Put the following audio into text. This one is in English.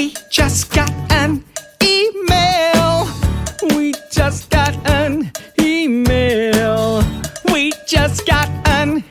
We just got an email. We just got an email. We just got an